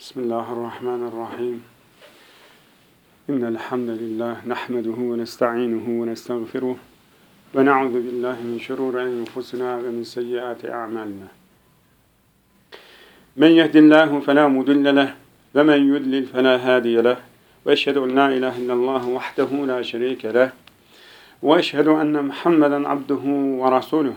بسم الله الرحمن الرحيم. إن الحمد لله نحمده ونستعينه ونستغفره ونعوذ بالله من شرور أنفسنا ومن سيئات أعمالنا. من يهد الله فلا مضل له ومن يضلل فلا هادي له. وأشهد أن لا إله إلا الله وحده لا شريك له. وأشهد أن محمدا عبده ورسوله.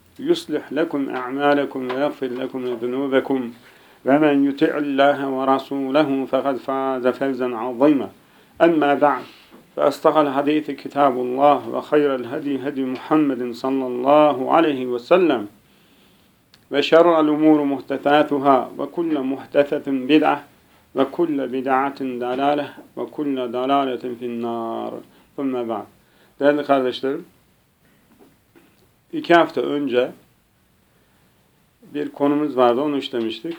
يصلح لكم أعمالكم ويغفر لكم ذنوبكم. ومن يطع الله ورسوله فقد فاز فوزا عظيما. أما بعد فأصدق الحديث كتاب الله وخير الهدي هدي محمد صلى الله عليه وسلم. وشر الأمور محدثاتها وكل محدثة بدعة وكل بدعة دلالة وكل دلالة في النار. ثم بعد. Değerli kardeşlerim, iki hafta önce bir konumuz vardı, onu işlemiştik.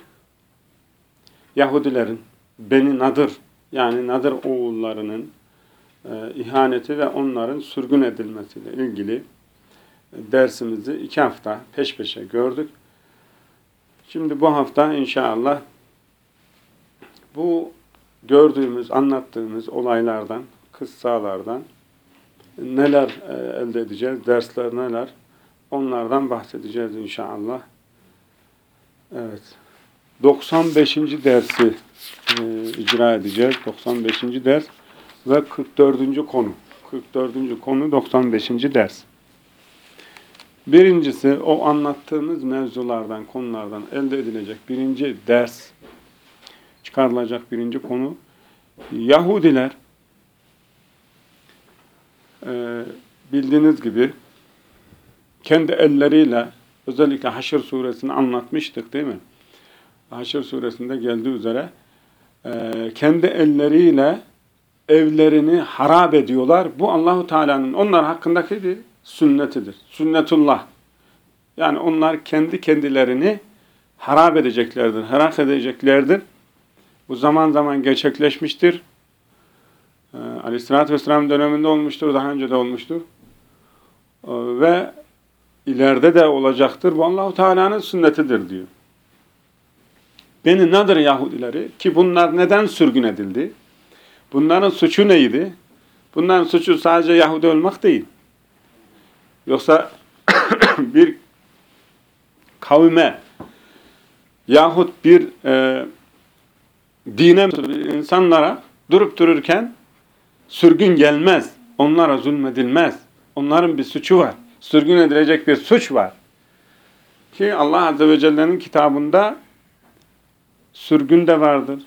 Yahudilerin Beni Nadır, yani Nadır oğullarının e, ihaneti ve onların sürgün edilmesiyle ilgili dersimizi iki hafta peş peşe gördük. Şimdi bu hafta inşallah bu gördüğümüz, anlattığımız olaylardan, kıssalardan neler e, elde edeceğiz, dersler neler, onlardan bahsedeceğiz inşallah. Evet. 95. dersi e, icra edeceğiz. 95. ders ve 44. konu. 44. konu 95. ders. Birincisi o anlattığımız mevzulardan, konulardan elde edilecek birinci ders, çıkarılacak birinci konu, Yahudiler e, bildiğiniz gibi kendi elleriyle özellikle Haşr suresini anlatmıştık değil mi? Haşr suresinde geldiği üzere e, kendi elleriyle evlerini harap ediyorlar. Bu Allahu Teala'nın onlar hakkındaki bir sünnetidir. Sünnetullah. Yani onlar kendi kendilerini harap edeceklerdir, harap edeceklerdir. Bu zaman zaman gerçekleşmiştir. Ee, Aleyhisselatü Vesselam döneminde olmuştur, daha önce de olmuştur. Ee, ve ileride de olacaktır. Bu Allahu Teala'nın sünnetidir diyor. Beni Nadir Yahudileri ki bunlar neden sürgün edildi? Bunların suçu neydi? Bunların suçu sadece Yahudi olmak değil. Yoksa bir kavme yahut bir e, dine insanlara durup dururken sürgün gelmez. Onlara zulmedilmez. Onların bir suçu var. Sürgün edilecek bir suç var. Ki Allah Azze ve Celle'nin kitabında sürgün de vardır.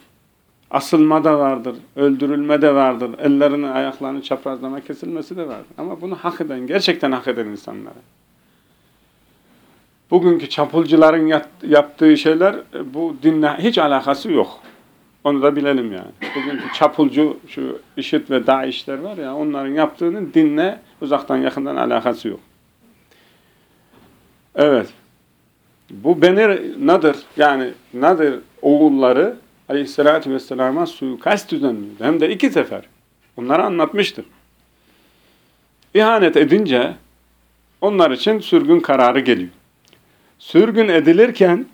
Asılma da vardır. Öldürülme de vardır. Ellerini, ayaklarını çaprazlama kesilmesi de vardır. Ama bunu hak eden, gerçekten hak eden insanlara. Bugünkü çapulcuların yaptığı şeyler bu dinle hiç alakası yok. Onu da bilelim yani. Bugünkü çapulcu şu IŞİD ve DAEŞ'ler var ya onların yaptığının dinle uzaktan yakından alakası yok. Evet. Bu Benir Nadir yani Nadir oğulları Aleyhisselatü Vesselam'a suikast düzenliyordu. Hem de iki sefer. Onları anlatmıştır. İhanet edince onlar için sürgün kararı geliyor. Sürgün edilirken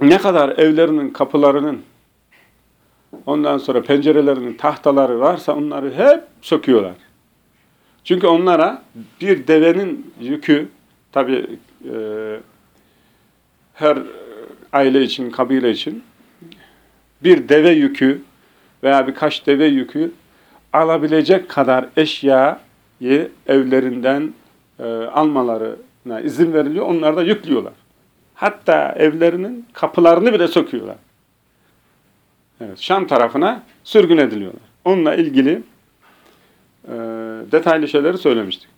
ne kadar evlerinin kapılarının ondan sonra pencerelerinin tahtaları varsa onları hep söküyorlar. Çünkü onlara bir devenin yükü tabi e, her aile için, kabile için bir deve yükü veya birkaç deve yükü alabilecek kadar eşyayı evlerinden e, almalarına izin veriliyor. Onlar da yüklüyorlar. Hatta evlerinin kapılarını bile söküyorlar. Evet, Şam tarafına sürgün ediliyorlar. Onunla ilgili e, detaylı şeyleri söylemiştik.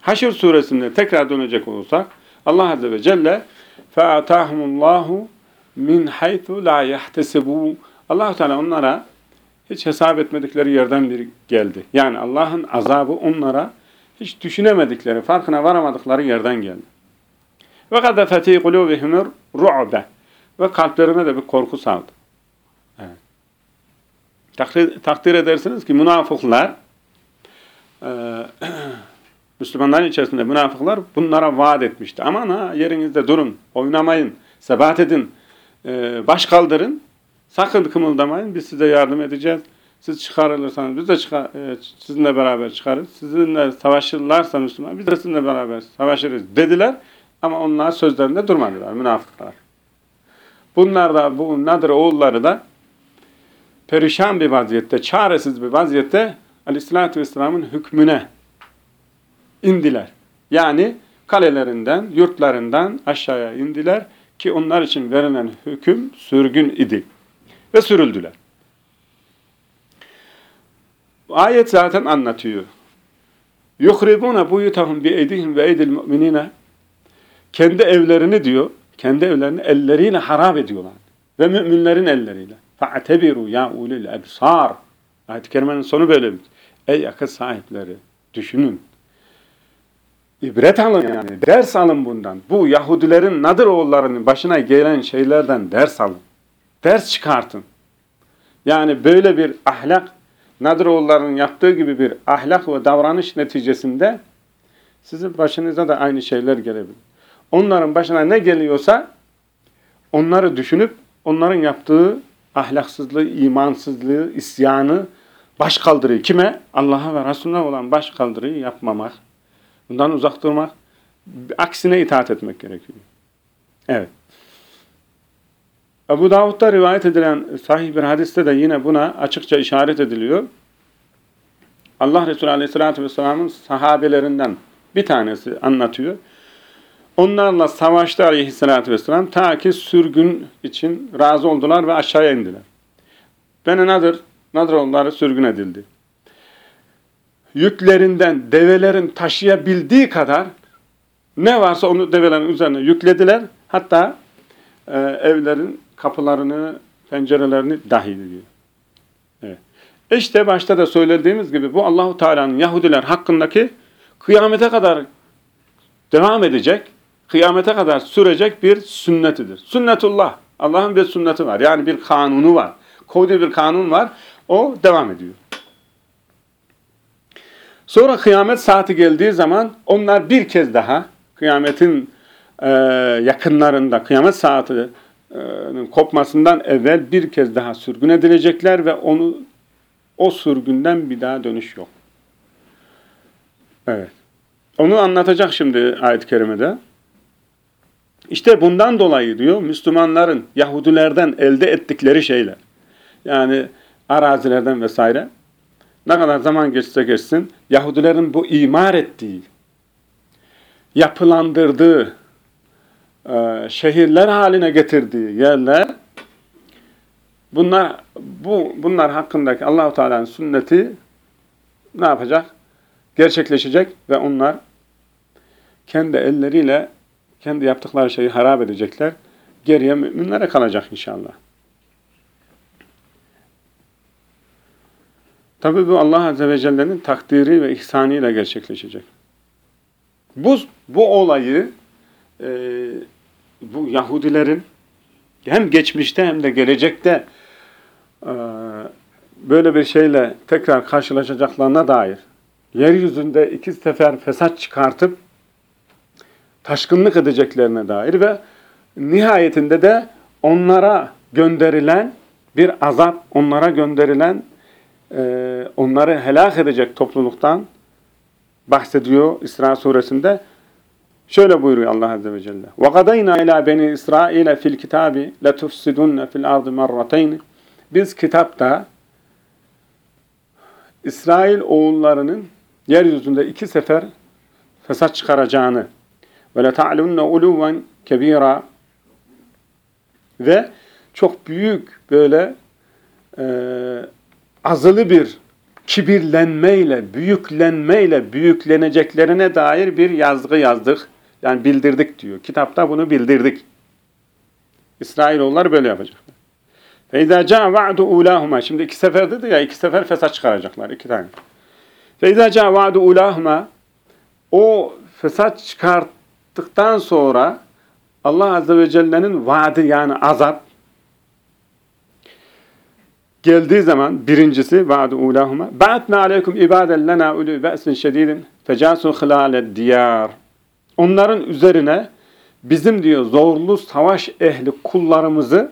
Haşr suresinde tekrar dönecek olursak Allah Azze ve Celle فَاَتَاهُمُ اللّٰهُ min haythu la yahtesibu. Allah Teala onlara hiç hesap etmedikleri yerden bir geldi. Yani Allah'ın azabı onlara hiç düşünemedikleri, farkına varamadıkları yerden geldi. Ve kadar fetî kulûbihimur ru'be. Ve kalplerine de bir korku saldı. Evet. Takdir, takdir edersiniz ki münafıklar e, Müslümanların içerisinde münafıklar bunlara vaat etmişti. Aman ha yerinizde durun, oynamayın, sebat edin, e, baş kaldırın, sakın kımıldamayın, biz size yardım edeceğiz. Siz çıkarılırsanız biz de çıkar, e, sizinle beraber çıkarız. Sizinle savaşırlarsa Müslüman biz de sizinle beraber savaşırız dediler. Ama onlar sözlerinde durmadılar münafıklar. Bunlar da bu Nadir oğulları da perişan bir vaziyette, çaresiz bir vaziyette aleyhissalatü vesselamın hükmüne indiler. Yani kalelerinden, yurtlarından aşağıya indiler ki onlar için verilen hüküm sürgün idi. Ve sürüldüler. Ayet zaten anlatıyor. Yuhribuna buyutahum bi edihim ve edil mu'minine kendi evlerini diyor, kendi evlerini elleriyle harap ediyorlar. Ve müminlerin elleriyle. Fa'tebiru ya ulul ebsar. Ayet-i kerimenin sonu böyle bitiyor. Şey. Ey akıl sahipleri, düşünün. İbret alın yani, ders alın bundan. Bu Yahudilerin Nadir oğullarının başına gelen şeylerden ders alın. Ders çıkartın. Yani böyle bir ahlak, Nadir oğullarının yaptığı gibi bir ahlak ve davranış neticesinde sizin başınıza da aynı şeyler gelebilir. Onların başına ne geliyorsa onları düşünüp onların yaptığı ahlaksızlığı, imansızlığı, isyanı, baş kaldırıyı kime? Allah'a ve Resulüne olan baş kaldırıyı yapmamak, bundan uzak durmak, aksine itaat etmek gerekiyor. Evet. Ebu Davud'da rivayet edilen sahih bir hadiste de yine buna açıkça işaret ediliyor. Allah Resulü Aleyhisselatü Vesselam'ın sahabelerinden bir tanesi anlatıyor. Onlarla savaştı aleyhissalatü vesselam ta ki sürgün için razı oldular ve aşağıya indiler. Beni Nadir, Nadir onları sürgün edildi. Yüklerinden develerin taşıyabildiği kadar ne varsa onu develerin üzerine yüklediler. Hatta e, evlerin kapılarını, pencerelerini dahil ediyor. Evet. İşte başta da söylediğimiz gibi bu Allahu Teala'nın Yahudiler hakkındaki kıyamete kadar devam edecek kıyamete kadar sürecek bir sünnetidir. Sünnetullah. Allah'ın bir sünneti var. Yani bir kanunu var. Koyduğu bir kanun var. O devam ediyor. Sonra kıyamet saati geldiği zaman onlar bir kez daha kıyametin e, yakınlarında, kıyamet saatinin kopmasından evvel bir kez daha sürgün edilecekler ve onu o sürgünden bir daha dönüş yok. Evet. Onu anlatacak şimdi ayet-i kerimede. İşte bundan dolayı diyor Müslümanların Yahudilerden elde ettikleri şeyler. Yani arazilerden vesaire. Ne kadar zaman geçse geçsin Yahudilerin bu imar ettiği, yapılandırdığı, e, şehirler haline getirdiği yerler bunlar bu bunlar hakkındaki Allahu Teala'nın sünneti ne yapacak? Gerçekleşecek ve onlar kendi elleriyle kendi yaptıkları şeyi harap edecekler. Geriye müminlere kalacak inşallah. Tabi bu Allah Azze ve Celle'nin takdiri ve ihsanıyla gerçekleşecek. Bu, bu olayı e, bu Yahudilerin hem geçmişte hem de gelecekte e, böyle bir şeyle tekrar karşılaşacaklarına dair yeryüzünde iki sefer fesat çıkartıp taşkınlık edeceklerine dair ve nihayetinde de onlara gönderilen bir azap, onlara gönderilen e, onları helak edecek topluluktan bahsediyor İsra suresinde. Şöyle buyuruyor Allah Azze ve Celle. وَقَدَيْنَا اِلَى بَنِي إِسْرَائِيلَ فِي الْكِتَابِ لَتُفْسِدُنَّ فِي الْأَرْضِ مَرَّتَيْنِ Biz kitapta İsrail oğullarının yeryüzünde iki sefer fesat çıkaracağını ve la ta'lunna uluven kebira ve çok büyük böyle e, azılı bir kibirlenmeyle, büyüklenmeyle büyükleneceklerine dair bir yazgı yazdık. Yani bildirdik diyor. Kitapta bunu bildirdik. İsrailoğulları böyle yapacaklar. فَاِذَا جَاءَ وَعْدُ اُولَاهُمَا Şimdi iki sefer dedi ya, iki sefer fesat çıkaracaklar, iki tane. فَاِذَا جَاءَ وَعْدُ اُولَاهُمَا O fesat çıkarttıktan sonra Allah Azze ve Celle'nin vaadi yani azap geldiği zaman birincisi vaadu ulahuma ba'atna aleykum ibaden lena ulu be'sin şedidin fecasu hılale diyar onların üzerine bizim diyor zorlu savaş ehli kullarımızı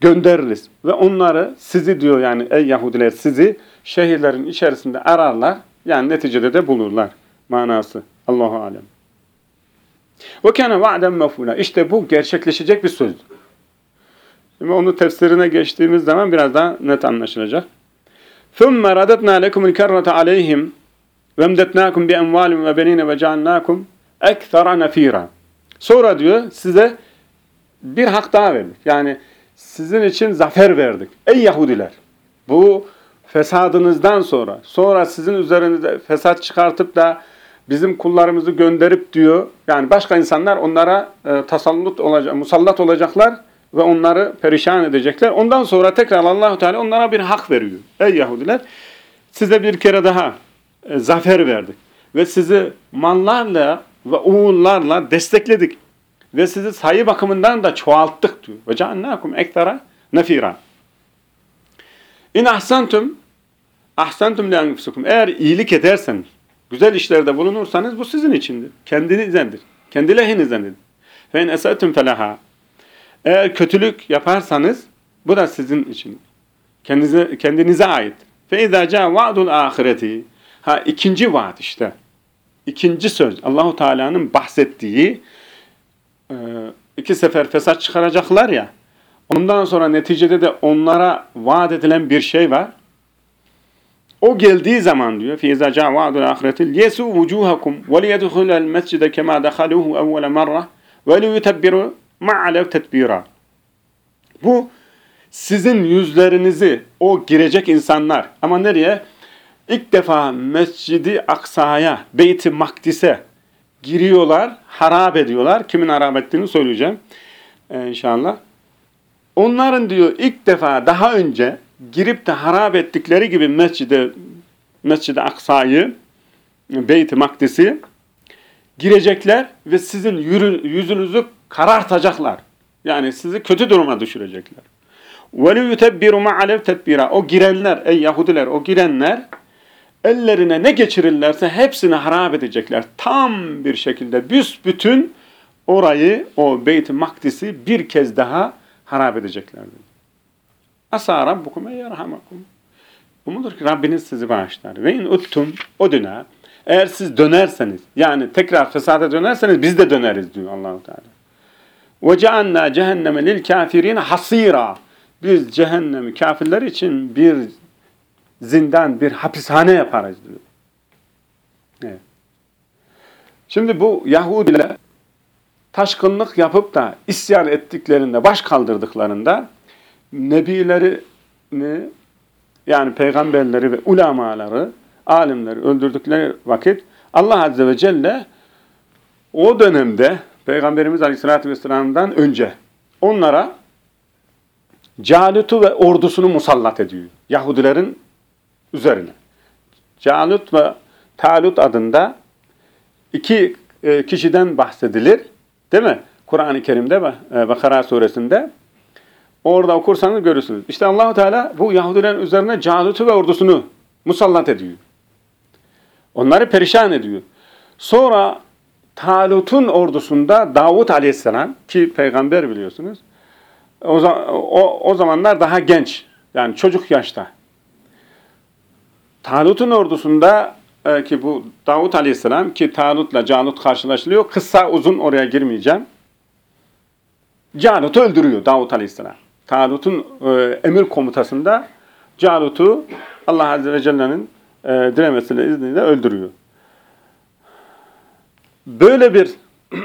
göndeririz ve onları sizi diyor yani ey Yahudiler sizi şehirlerin içerisinde ararlar yani neticede de bulurlar manası Allahu alem. Ve kana va'den mefula. İşte bu gerçekleşecek bir söz. Şimdi onu tefsirine geçtiğimiz zaman biraz daha net anlaşılacak. ثُمَّ رَدَتْنَا لَكُمُ الْكَرَّةَ عَلَيْهِمْ وَمْدَتْنَاكُمْ بِاَمْوَالٍ وَبَنِينَ وَجَعَلْنَاكُمْ اَكْثَرَ نَف۪يرًا Sonra diyor size bir hak daha verdik. Yani sizin için zafer verdik. Ey Yahudiler! Bu fesadınızdan sonra, sonra sizin üzerinizde fesat çıkartıp da bizim kullarımızı gönderip diyor, yani başka insanlar onlara e, tasallut olacak, musallat olacaklar ve onları perişan edecekler. Ondan sonra tekrar Allahu Teala onlara bir hak veriyor. Ey Yahudiler, size bir kere daha e, zafer verdik ve sizi mallarla ve oğullarla destekledik ve sizi sayı bakımından da çoğalttık diyor. Ve ceannakum ektara nefira. İn ahsantum ahsantum li enfusukum. Eğer iyilik ederseniz, güzel işlerde bulunursanız bu sizin içindir. Kendinizdendir. Kendi lehinizdendir. Fe in esatum felaha. Eğer kötülük yaparsanız bu da sizin için. Kendinize, kendinize ait. İzâ câ va'dul ahireti. Ha ikinci vaat işte. İkinci söz. Allahu Teala'nın bahsettiği e, iki sefer fesat çıkaracaklar ya. Ondan sonra neticede de onlara vaat edilen bir şey var. O geldiği zaman diyor va'dul ahireti yesu vucuhakum ve liyedhulul mescide kema dehaluhu evvele marra ve liyutebbiru ma'alev tetbira. Bu sizin yüzlerinizi o girecek insanlar ama nereye? İlk defa Mescidi Aksa'ya, Beyt-i Makdis'e giriyorlar, harap ediyorlar. Kimin harap ettiğini söyleyeceğim ee, inşallah. Onların diyor ilk defa daha önce girip de harap ettikleri gibi Mescid-i Mescid Aksa'yı, Beyt-i Makdis'i girecekler ve sizin yüzünüzü karartacaklar. Yani sizi kötü duruma düşürecekler. وَلِيُتَبِّرُ مَعَلَوْ تَدْبِيرًا O girenler, ey Yahudiler, o girenler ellerine ne geçirirlerse hepsini harap edecekler. Tam bir şekilde büsbütün orayı, o Beyt-i Makdis'i bir kez daha harap edecekler. Asa rabbukum ey yerhamakum. Umudur ki Rabbiniz sizi bağışlar. Ve in uttum o döner. Eğer siz dönerseniz, yani tekrar fesada dönerseniz biz de döneriz diyor Allahu Teala. وَجَعَلْنَا cehenneme lil kafirin hasira. Biz cehennemi kafirler için bir zindan, bir hapishane yaparız diyor. Evet. Şimdi bu Yahudiler taşkınlık yapıp da isyan ettiklerinde, baş kaldırdıklarında nebilerini yani peygamberleri ve ulamaları, alimleri öldürdükleri vakit Allah Azze ve Celle o dönemde Peygamberimiz Aleyhisselatü Vesselam'dan önce onlara Calut'u ve ordusunu musallat ediyor. Yahudilerin üzerine. Calut ve Talut adında iki e, kişiden bahsedilir. Değil mi? Kur'an-ı Kerim'de e, Bakara suresinde orada okursanız görürsünüz. İşte Allahu Teala bu Yahudilerin üzerine Calut'u ve ordusunu musallat ediyor. Onları perişan ediyor. Sonra Talut'un ordusunda Davut aleyhisselam ki peygamber biliyorsunuz. O, o, o zamanlar daha genç. Yani çocuk yaşta. Talut'un ordusunda e, ki bu Davut aleyhisselam ki Talut'la Calut karşılaşılıyor. Kısa uzun oraya girmeyeceğim. Calut'u öldürüyor Davut aleyhisselam. Talut'un e, emir komutasında Calut'u Allah Azze ve Celle'nin e, dilemesiyle izniyle öldürüyor. Böyle bir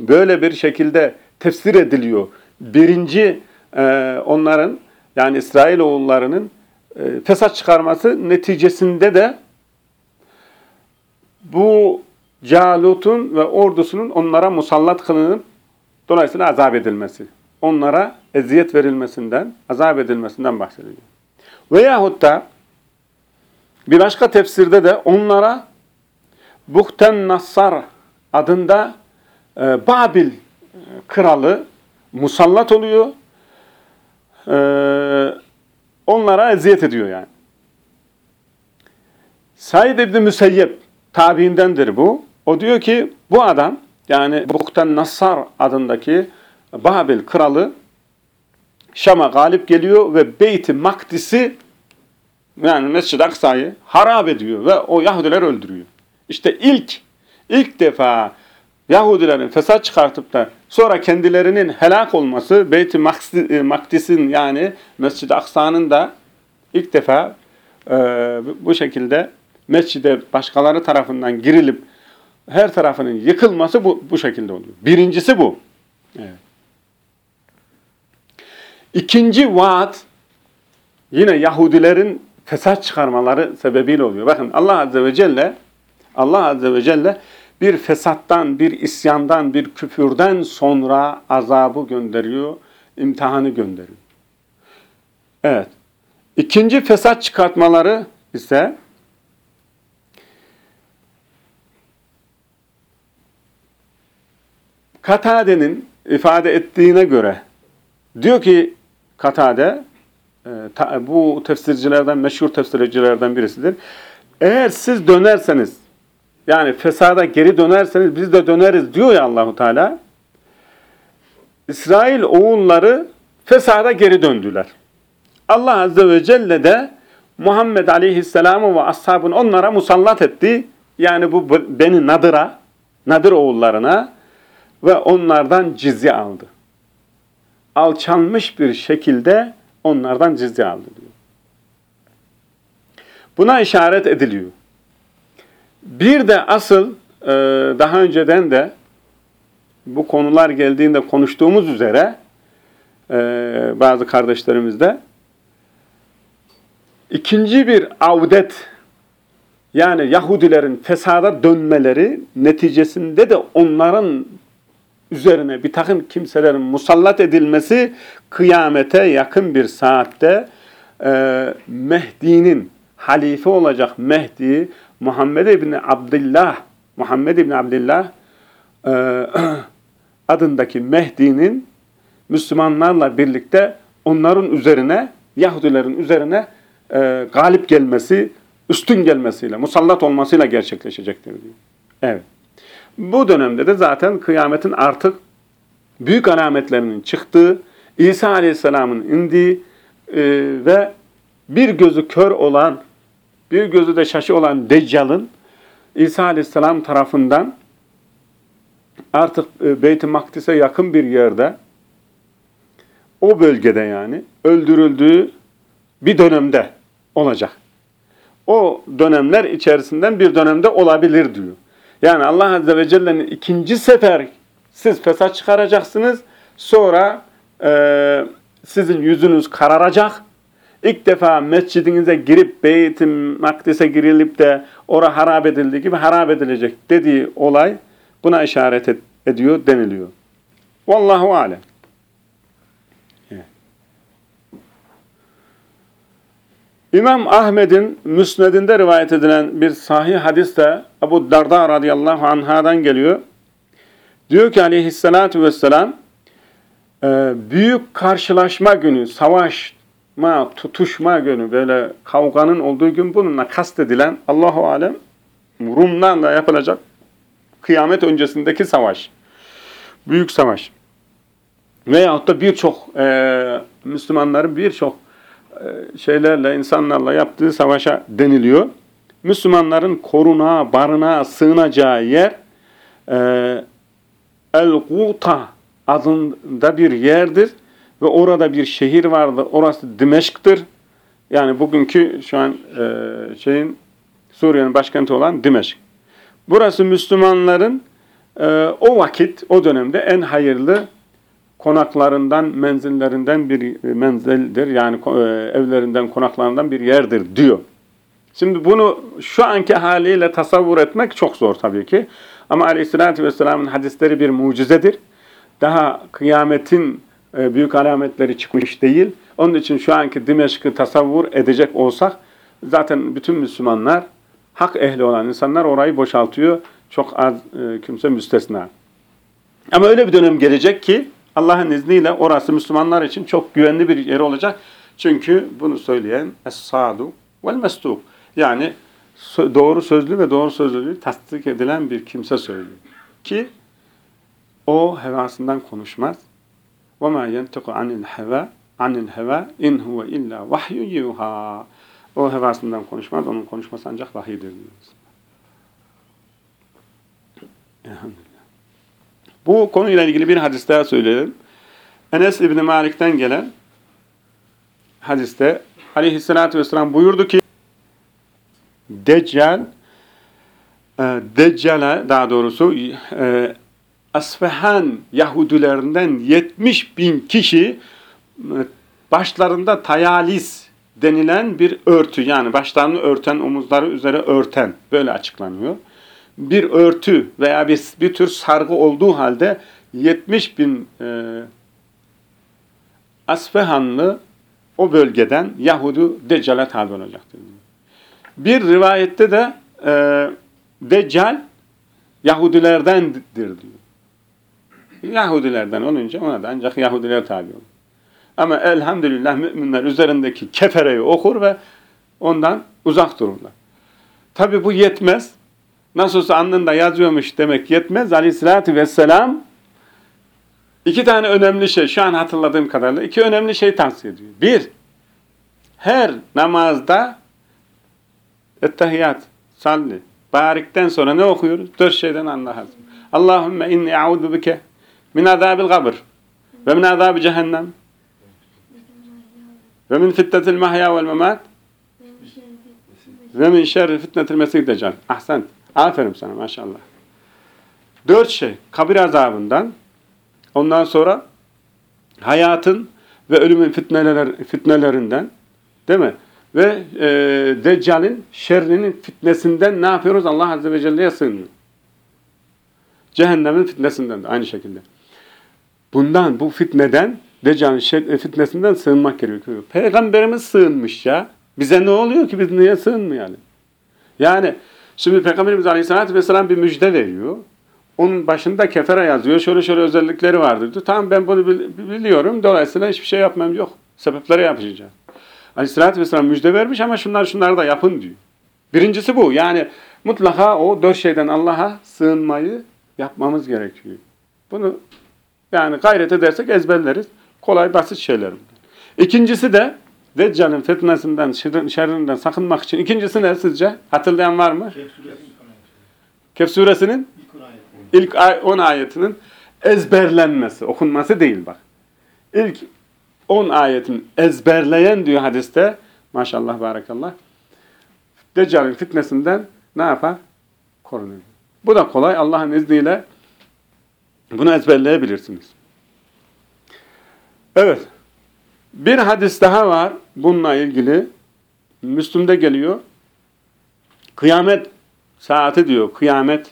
böyle bir şekilde tefsir ediliyor. Birinci e, onların yani İsrailoğullarının e, fesat çıkarması neticesinde de bu Calut'un ve ordusunun onlara musallat kılınıp Dolayısıyla azap edilmesi. Onlara eziyet verilmesinden, azap edilmesinden bahsediliyor. Veyahut da bir başka tefsirde de onlara Buhten Nassar adında e, Babil kralı musallat oluyor. E, onlara eziyet ediyor yani. Said İbni Müseyyep tabiindendir bu. O diyor ki bu adam yani Buhten Nassar adındaki Babil kralı Şam'a galip geliyor ve Beyt-i Makdis'i yani Mescid-i Aksa'yı harap ediyor ve o Yahudiler öldürüyor. İşte ilk ilk defa Yahudilerin fesat çıkartıp da sonra kendilerinin helak olması Beyt-i Makdis'in yani Mescid-i Aksa'nın da ilk defa e, bu şekilde mescide başkaları tarafından girilip her tarafının yıkılması bu, bu şekilde oluyor. Birincisi bu. Evet. İkinci vaat yine Yahudilerin fesat çıkarmaları sebebiyle oluyor. Bakın Allah Azze ve Celle Allah Azze ve Celle bir fesattan, bir isyandan, bir küfürden sonra azabı gönderiyor, imtihanı gönderiyor. Evet. İkinci fesat çıkartmaları ise Katade'nin ifade ettiğine göre diyor ki Katade e, bu tefsircilerden, meşhur tefsircilerden birisidir. Eğer siz dönerseniz yani fesada geri dönerseniz biz de döneriz diyor ya Allahu Teala. İsrail oğulları fesada geri döndüler. Allah Azze ve Celle de Muhammed Aleyhisselam'ı ve ashabını onlara musallat etti. Yani bu Beni Nadır'a, Nadır oğullarına ve onlardan cizye aldı. Alçalmış bir şekilde onlardan cizye aldı diyor. Buna işaret ediliyor. Bir de asıl e, daha önceden de bu konular geldiğinde konuştuğumuz üzere e, bazı kardeşlerimizde ikinci bir avdet yani Yahudilerin fesada dönmeleri neticesinde de onların üzerine bir takım kimselerin musallat edilmesi kıyamete yakın bir saatte e, Mehdi'nin halife olacak Mehdi Muhammed İbni Abdullah Muhammed İbni Abdullah e, adındaki Mehdi'nin Müslümanlarla birlikte onların üzerine Yahudilerin üzerine e, galip gelmesi, üstün gelmesiyle, musallat olmasıyla gerçekleşecektir diyor. Evet. Bu dönemde de zaten kıyametin artık büyük alametlerinin çıktığı, İsa Aleyhisselam'ın indiği e, ve bir gözü kör olan, bir gözü de şaşı olan Deccal'ın İsa Aleyhisselam tarafından artık e, Beyt-i Makdis'e yakın bir yerde, o bölgede yani öldürüldüğü bir dönemde olacak. O dönemler içerisinden bir dönemde olabilir diyor. Yani Allah Azze ve Celle'nin ikinci sefer siz fesat çıkaracaksınız. Sonra e, sizin yüzünüz kararacak. İlk defa mescidinize girip Beyt-i Makdis'e girilip de ora harap edildiği gibi harap edilecek dediği olay buna işaret et, ediyor deniliyor. Vallahu alem. İmam Ahmed'in müsnedinde rivayet edilen bir sahih hadis de Ebu Darda radıyallahu anhadan geliyor. Diyor ki aleyhissalatu vesselam e, büyük karşılaşma günü, savaşma, tutuşma günü, böyle kavganın olduğu gün bununla kastedilen Allahu alem Rum'dan da yapılacak kıyamet öncesindeki savaş. Büyük savaş. Veyahut da birçok e, Müslümanların birçok e, şeylerle, insanlarla yaptığı savaşa deniliyor. Müslümanların koruna, barına, sığınacağı yer e, El-Guta adında bir yerdir ve orada bir şehir vardır. Orası Dimeşk'tir. Yani bugünkü şu an e, şeyin Suriye'nin başkenti olan Dimeşk. Burası Müslümanların e, o vakit, o dönemde en hayırlı konaklarından, menzillerinden bir menzildir. Yani e, evlerinden, konaklarından bir yerdir diyor. Şimdi bunu şu anki haliyle tasavvur etmek çok zor tabii ki. Ama aleyhissalatü vesselamın hadisleri bir mucizedir. daha kıyametin e, büyük alametleri çıkmış değil. Onun için şu anki Dimeşk'ı tasavvur edecek olsak zaten bütün Müslümanlar hak ehli olan insanlar orayı boşaltıyor. Çok az e, kimse müstesna. Ama öyle bir dönem gelecek ki Allah'ın izniyle orası Müslümanlar için çok güvenli bir yer olacak. Çünkü bunu söyleyen Es-Sadu vel-Mestuk. Yani doğru sözlü ve doğru sözlülüğü tasdik edilen bir kimse söylüyor. Ki o hevasından konuşmaz. وَمَا يَنْتِقُ عَنِ الْهَوَى عَنِ الْهَوَى اِنْ هُوَ اِلَّا وَحْيُ يُوهَا O hevasından konuşmaz, onun konuşması ancak vahiydir diyoruz. Elhamdülillah. Bu konuyla ilgili bir hadis daha söyleyelim. Enes İbni Malik'ten gelen hadiste aleyhissalatü vesselam buyurdu ki Deccal e, Deccal'e daha doğrusu e, Asfahan Yahudilerinden 70 bin kişi e, başlarında tayalis denilen bir örtü yani başlarını örten, omuzları üzere örten böyle açıklanıyor. Bir örtü veya bir, bir tür sargı olduğu halde 70 bin e, Asfahanlı o bölgeden Yahudi Deccal'e tabi olacaktır. Bir rivayette de e, Deccal Yahudilerdendir diyor. Yahudilerden olunca ona da ancak Yahudiler tabi olur. Ama elhamdülillah müminler üzerindeki kefereyi okur ve ondan uzak dururlar. Tabi bu yetmez. Nasıl alnında yazıyormuş demek yetmez. Aleyhissalatü vesselam iki tane önemli şey, şu an hatırladığım kadarıyla iki önemli şey tavsiye ediyor. Bir, her namazda ettehiyyat, salli, barikten sonra ne okuyoruz? Dört şeyden Allah'a. Allahümme inni e'udu bike min azabil kabr ve min azabi cehennem ve min fitnetil mahya vel memat ve min şerri fitnetil mesih deccal. Ahsen. Aferin sana maşallah. Dört şey. Kabir azabından, ondan sonra hayatın ve ölümün fitneler, fitnelerinden, değil mi? Ve e, Deccal'in şerrinin fitnesinden ne yapıyoruz? Allah Azze ve Celle'ye sığınıyor. Cehennemin fitnesinden de aynı şekilde. Bundan, bu fitneden, Deccal'in e, fitnesinden sığınmak gerekiyor. Peygamberimiz sığınmış ya. Bize ne oluyor ki biz niye sığınmayalım? Yani şimdi Peygamberimiz Aleyhisselatü Vesselam bir müjde veriyor. Onun başında kefere yazıyor. Şöyle şöyle özellikleri vardır diyor. Tamam ben bunu biliyorum. Dolayısıyla hiçbir şey yapmam yok. Sebeplere yapacağım. Aleyhisselatü Vesselam müjde vermiş ama şunlar şunları da yapın diyor. Birincisi bu. Yani mutlaka o dört şeyden Allah'a sığınmayı yapmamız gerekiyor. Bunu yani gayret edersek ezberleriz. Kolay basit şeyler. İkincisi de Deccal'in fitnesinden, şerrinden sakınmak için. İkincisi ne sizce? Hatırlayan var mı? Kehf suresinin ilk 10 ayetinin ezberlenmesi, okunması değil bak. İlk 10 ayetin ezberleyen diyor hadiste, maşallah barakallah, Deccal'in fitnesinden ne yapar? Korunuyor. Bu da kolay. Allah'ın izniyle bunu ezberleyebilirsiniz. Evet. Bir hadis daha var bununla ilgili. Müslüm'de geliyor. Kıyamet saati diyor. Kıyamet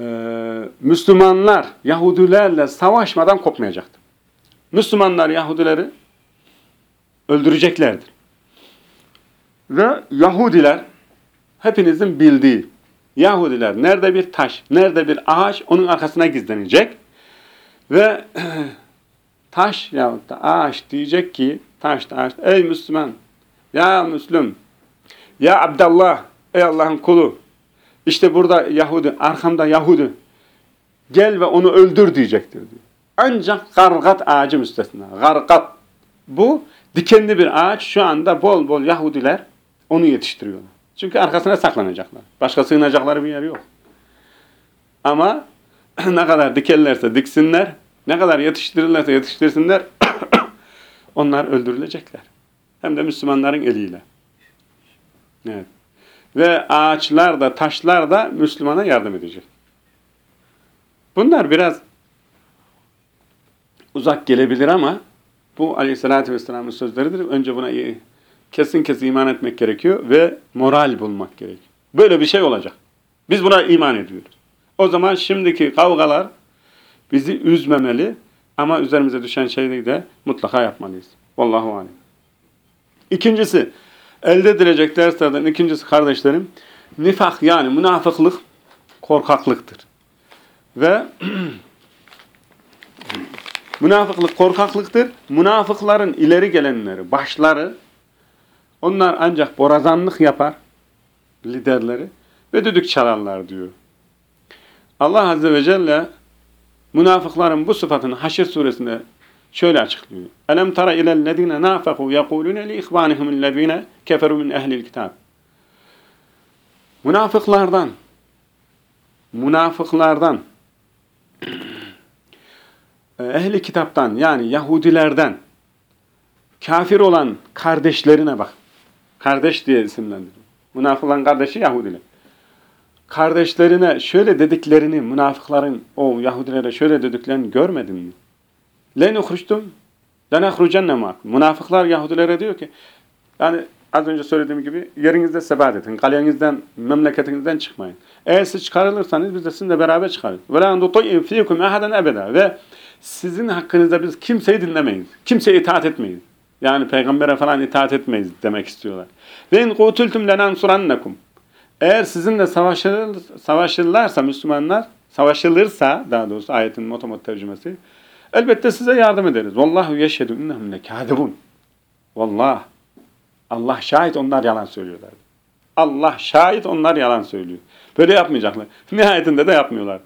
ee, Müslümanlar Yahudilerle savaşmadan kopmayacaktır. Müslümanlar Yahudileri öldüreceklerdir. Ve Yahudiler hepinizin bildiği Yahudiler nerede bir taş, nerede bir ağaç onun arkasına gizlenecek. Ve taş yahut da ağaç diyecek ki taş da ağaç, ey Müslüman, ya Müslüm, ya Abdallah, ey Allah'ın kulu, işte burada Yahudi, arkamda Yahudi, gel ve onu öldür diyecektir. Ancak gargat ağacı müstesna. Gargat. Bu dikenli bir ağaç. Şu anda bol bol Yahudiler onu yetiştiriyorlar. Çünkü arkasına saklanacaklar. Başka sığınacakları bir yer yok. Ama ne kadar dikerlerse diksinler, ne kadar yetiştirirlerse yetiştirsinler, onlar öldürülecekler. Hem de Müslümanların eliyle. Evet. Ve ağaçlar da, taşlar da Müslümana yardım edecek. Bunlar biraz uzak gelebilir ama bu aleyhissalatü vesselamın sözleridir. Önce buna kesin kesin iman etmek gerekiyor ve moral bulmak gerekiyor. Böyle bir şey olacak. Biz buna iman ediyoruz. O zaman şimdiki kavgalar, bizi üzmemeli ama üzerimize düşen şeyleri de mutlaka yapmalıyız. Vallahu alem. İkincisi, elde edilecek derslerden ikincisi kardeşlerim, nifak yani münafıklık korkaklıktır. Ve münafıklık korkaklıktır. Münafıkların ileri gelenleri, başları onlar ancak borazanlık yapar liderleri ve düdük çalarlar diyor. Allah Azze ve Celle münafıkların bu sıfatını Haşr suresinde şöyle açıklıyor. Elem tara ilellezine nafeku yekulune li ihvanihimillezine keferu min ehlil kitab. Münafıklardan münafıklardan ehli kitaptan yani Yahudilerden kafir olan kardeşlerine bak. Kardeş diye isimlendiriyor. Münafıkların kardeşi Yahudiler. Kardeşlerine şöyle dediklerini, münafıkların o Yahudilere şöyle dediklerini görmedin mi? Len uhruştum, len ahrucenne mak. Münafıklar Yahudilere diyor ki, yani az önce söylediğim gibi yerinizde sebat edin, kaleyenizden, memleketinizden çıkmayın. Eğer siz çıkarılırsanız biz de sizinle beraber çıkarız. Ve la nutu'in fiikum ehaden ebeda. Ve sizin hakkınızda biz kimseyi dinlemeyiz, kimseye itaat etmeyiz. Yani peygambere falan itaat etmeyiz demek istiyorlar. Ve in qutultum lenansurannakum. Eğer sizinle savaşır, savaşırlarsa Müslümanlar, savaşılırsa daha doğrusu ayetin motomot tercümesi, elbette size yardım ederiz. Vallahu yeşhedü innehum lekâdibun. Vallah. Allah şahit onlar yalan söylüyorlar. Allah şahit onlar yalan söylüyor. Böyle yapmayacaklar. Nihayetinde de yapmıyorlar.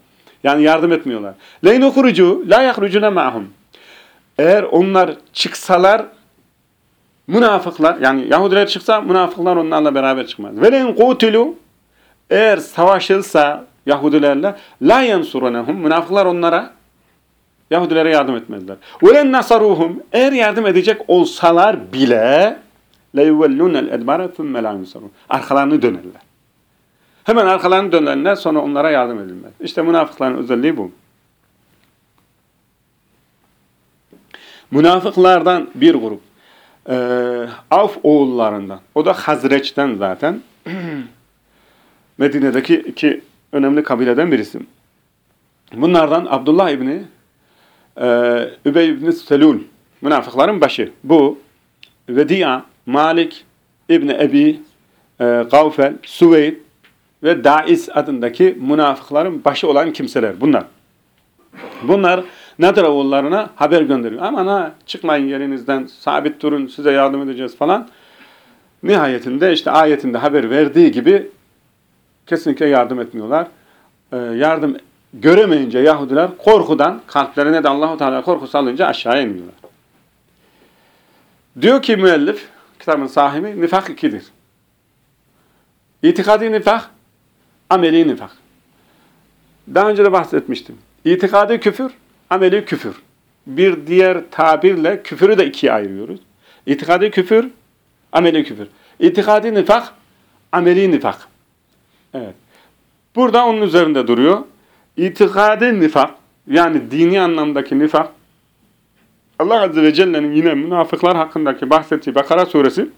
Yani yardım etmiyorlar. Leynu kurucu la yahrucuna ma'hum. Eğer onlar çıksalar münafıklar yani Yahudiler çıksa münafıklar onlarla beraber çıkmaz. Velen kutilu eğer savaşılsa Yahudilerle la yansurunhum münafıklar onlara Yahudilere yardım etmezler. Velen nasaruhum eğer yardım edecek olsalar bile la yuvellunel edbara thumme la yunsarun. Arkalarını dönerler. Hemen arkalarını dönerler sonra onlara yardım edilmez. İşte münafıkların özelliği bu. Münafıklardan bir grup e, Avf oğullarından. O da Hazreç'ten zaten. Medine'deki iki önemli kabileden birisi. Bunlardan Abdullah İbni e, Übey İbni Selul münafıkların başı. Bu Vedi'a, Malik İbni Ebi e, Gavfel, Süveyd ve Dais adındaki münafıkların başı olan kimseler bunlar. Bunlar Nadir oğullarına haber gönderiyor. Aman ha çıkmayın yerinizden, sabit durun, size yardım edeceğiz falan. Nihayetinde işte ayetinde haber verdiği gibi kesinlikle yardım etmiyorlar. Ee, yardım göremeyince Yahudiler korkudan kalplerine de Allahu Teala korku salınca aşağı iniyorlar. Diyor ki müellif, kitabın sahibi, nifak ikidir. İtikadi nifak, ameli nifak. Daha önce de bahsetmiştim. İtikadi küfür, ameli küfür. Bir diğer tabirle küfürü de ikiye ayırıyoruz. İtikadi küfür, ameli küfür. İtikadi nifak, ameli nifak. Evet. Burada onun üzerinde duruyor. İtikadi nifak, yani dini anlamdaki nifak, Allah Azze ve Celle'nin yine münafıklar hakkındaki bahsettiği Bakara suresi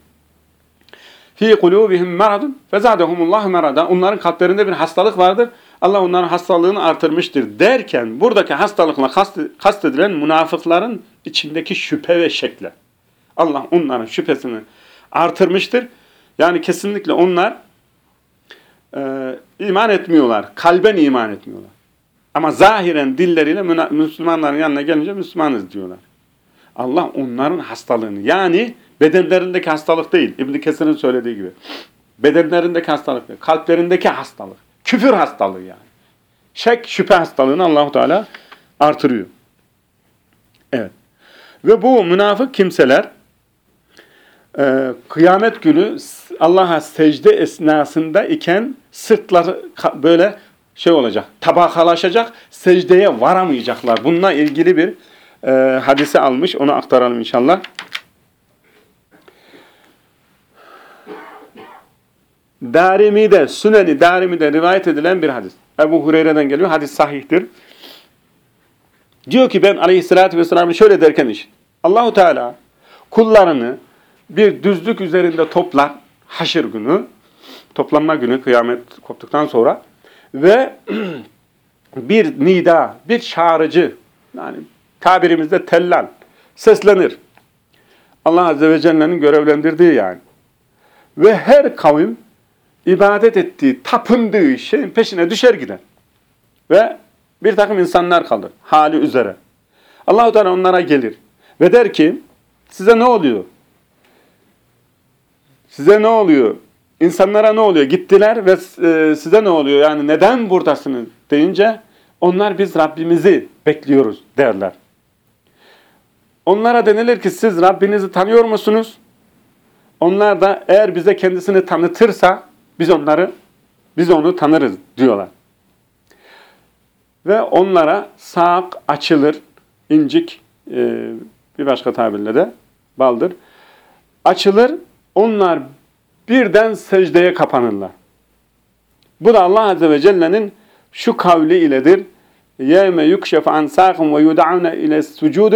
fi kulubihim maradun fezadehumullahu marada. Onların kalplerinde bir hastalık vardır. Allah onların hastalığını artırmıştır derken buradaki hastalıkla kastedilen münafıkların içindeki şüphe ve şekle. Allah onların şüphesini artırmıştır. Yani kesinlikle onlar e, iman etmiyorlar. Kalben iman etmiyorlar. Ama zahiren dilleriyle Müslümanların yanına gelince Müslümanız diyorlar. Allah onların hastalığını yani bedenlerindeki hastalık değil. İbn Kesir'in söylediği gibi. Bedenlerindeki hastalık değil. Kalplerindeki hastalık. Küfür hastalığı yani. Şek, şüphe hastalığını Allahu Teala artırıyor. Evet. Ve bu münafık kimseler e, kıyamet günü Allah'a secde esnasında iken sırtları böyle şey olacak, tabakalaşacak, secdeye varamayacaklar. Bununla ilgili bir e, hadise almış, onu aktaralım inşallah. Darimi'de, Süneni Darimi'de rivayet edilen bir hadis. Ebu Hureyre'den geliyor. Hadis sahihtir. Diyor ki ben aleyhissalatü vesselam'ı şöyle derken iş. Allahu Teala kullarını bir düzlük üzerinde toplar haşır günü, toplanma günü kıyamet koptuktan sonra ve bir nida, bir çağrıcı, yani tabirimizde tellal, seslenir. Allah Azze ve Celle'nin görevlendirdiği yani. Ve her kavim ibadet ettiği, tapındığı şeyin peşine düşer gider. Ve bir takım insanlar kalır hali üzere. Allah-u Teala onlara gelir ve der ki size ne oluyor? Size ne oluyor? İnsanlara ne oluyor? Gittiler ve e, size ne oluyor? Yani neden buradasınız deyince onlar biz Rabbimizi bekliyoruz derler. Onlara denilir ki siz Rabbinizi tanıyor musunuz? Onlar da eğer bize kendisini tanıtırsa biz onları biz onu tanırız diyorlar. Ve onlara sağ açılır, incik e, bir başka tabirle de baldır. Açılır, onlar birden secdeye kapanırlar. Bu da Allah Azze ve Celle'nin şu kavli iledir. يَوْمَ يُكْشَفَ عَنْ سَاقٍ وَيُدَعُونَ اِلَى السُّجُودِ